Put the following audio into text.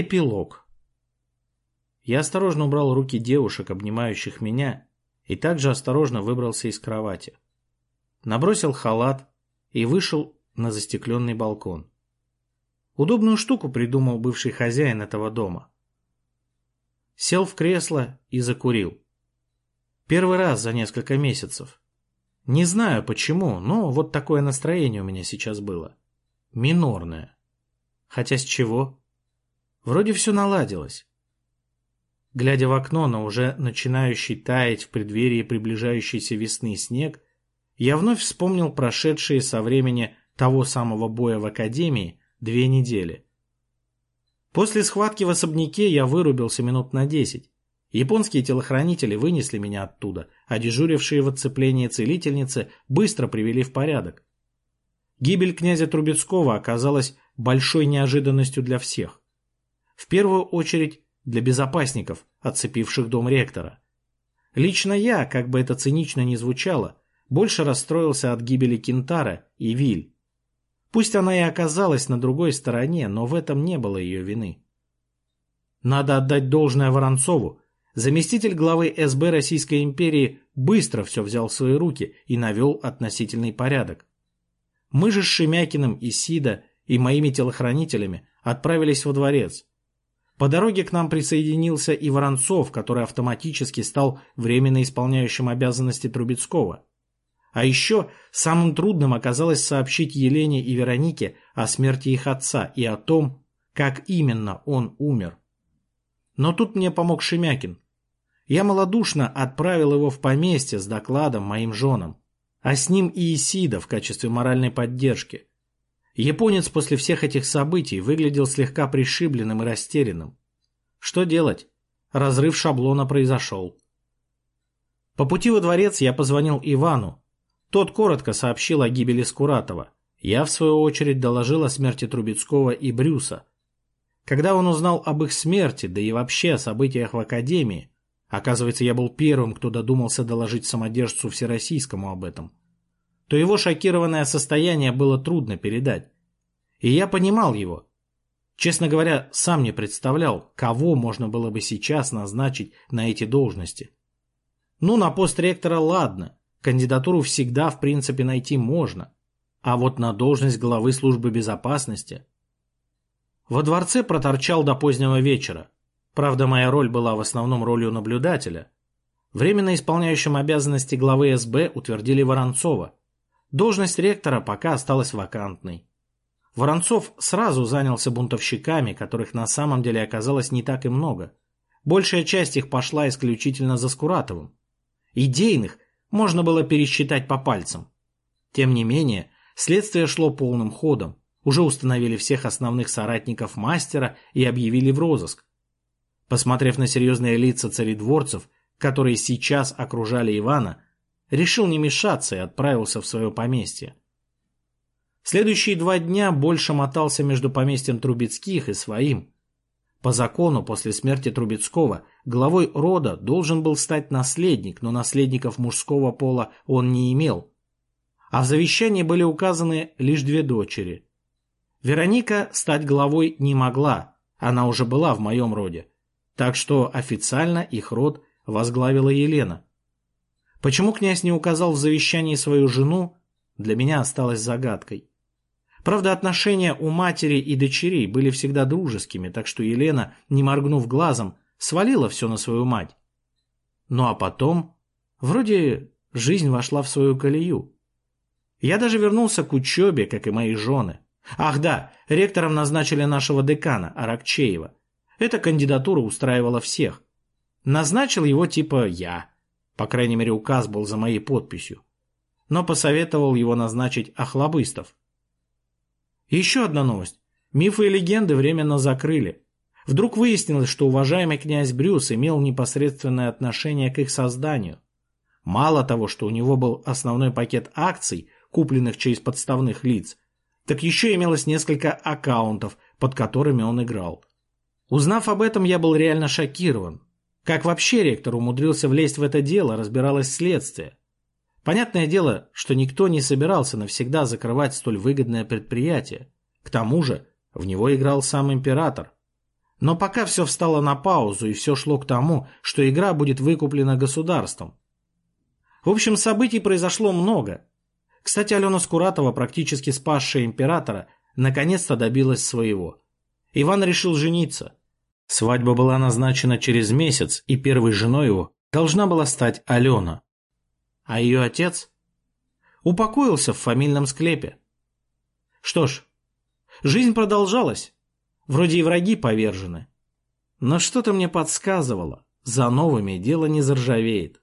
Эпилог. Я осторожно убрал руки девушек, обнимающих меня, и также осторожно выбрался из кровати. Набросил халат и вышел на застекленный балкон. Удобную штуку придумал бывший хозяин этого дома. Сел в кресло и закурил. Первый раз за несколько месяцев. Не знаю почему, но вот такое настроение у меня сейчас было. Минорное. Хотя с чего? Вроде все наладилось. Глядя в окно на уже начинающий таять в преддверии приближающейся весны снег, я вновь вспомнил прошедшие со времени того самого боя в академии две недели. После схватки в особняке я вырубился минут на десять. Японские телохранители вынесли меня оттуда, а дежурившие в отцеплении целительницы быстро привели в порядок. Гибель князя Трубецкого оказалась большой неожиданностью для всех. В первую очередь для безопасников, отцепивших дом ректора. Лично я, как бы это цинично ни звучало, больше расстроился от гибели Кентара и Виль. Пусть она и оказалась на другой стороне, но в этом не было ее вины. Надо отдать должное Воронцову. Заместитель главы СБ Российской империи быстро все взял в свои руки и навел относительный порядок. Мы же с Шемякиным и Сида и моими телохранителями отправились во дворец. По дороге к нам присоединился и Воронцов, который автоматически стал временно исполняющим обязанности Трубецкого. А еще самым трудным оказалось сообщить Елене и Веронике о смерти их отца и о том, как именно он умер. Но тут мне помог Шемякин. Я малодушно отправил его в поместье с докладом моим женам, а с ним и Исида в качестве моральной поддержки – Японец после всех этих событий выглядел слегка пришибленным и растерянным. Что делать? Разрыв шаблона произошел. По пути во дворец я позвонил Ивану. Тот коротко сообщил о гибели Скуратова. Я, в свою очередь, доложил о смерти Трубецкого и Брюса. Когда он узнал об их смерти, да и вообще о событиях в Академии, оказывается, я был первым, кто додумался доложить самодержцу Всероссийскому об этом – то его шокированное состояние было трудно передать. И я понимал его. Честно говоря, сам не представлял, кого можно было бы сейчас назначить на эти должности. Ну, на пост ректора ладно, кандидатуру всегда в принципе найти можно. А вот на должность главы службы безопасности... Во дворце проторчал до позднего вечера. Правда, моя роль была в основном ролью наблюдателя. Временно исполняющим обязанности главы СБ утвердили Воронцова – Должность ректора пока осталась вакантной. Воронцов сразу занялся бунтовщиками, которых на самом деле оказалось не так и много. Большая часть их пошла исключительно за Скуратовым. Идейных можно было пересчитать по пальцам. Тем не менее, следствие шло полным ходом. Уже установили всех основных соратников мастера и объявили в розыск. Посмотрев на серьезные лица царедворцев, которые сейчас окружали Ивана, решил не мешаться и отправился в свое поместье. Следующие два дня больше мотался между поместьем Трубецких и своим. По закону, после смерти Трубецкого, главой рода должен был стать наследник, но наследников мужского пола он не имел. А в завещании были указаны лишь две дочери. Вероника стать главой не могла, она уже была в моем роде. Так что официально их род возглавила Елена. Почему князь не указал в завещании свою жену, для меня осталось загадкой. Правда, отношения у матери и дочерей были всегда дружескими, так что Елена, не моргнув глазом, свалила все на свою мать. Ну а потом, вроде жизнь вошла в свою колею. Я даже вернулся к учебе, как и мои жены. Ах да, ректором назначили нашего декана, Аракчеева. Эта кандидатура устраивала всех. Назначил его типа я. По крайней мере, указ был за моей подписью. Но посоветовал его назначить Охлобыстов. Еще одна новость. Мифы и легенды временно закрыли. Вдруг выяснилось, что уважаемый князь Брюс имел непосредственное отношение к их созданию. Мало того, что у него был основной пакет акций, купленных через подставных лиц, так еще имелось несколько аккаунтов, под которыми он играл. Узнав об этом, я был реально шокирован. Как вообще ректор умудрился влезть в это дело, разбиралось следствие. Понятное дело, что никто не собирался навсегда закрывать столь выгодное предприятие. К тому же, в него играл сам император. Но пока все встало на паузу, и все шло к тому, что игра будет выкуплена государством. В общем, событий произошло много. Кстати, Алена Скуратова, практически спасшая императора, наконец-то добилась своего. Иван решил жениться. Свадьба была назначена через месяц, и первой женой его должна была стать Алена. А ее отец упокоился в фамильном склепе. Что ж, жизнь продолжалась. Вроде и враги повержены. Но что-то мне подсказывало, за новыми дело не заржавеет.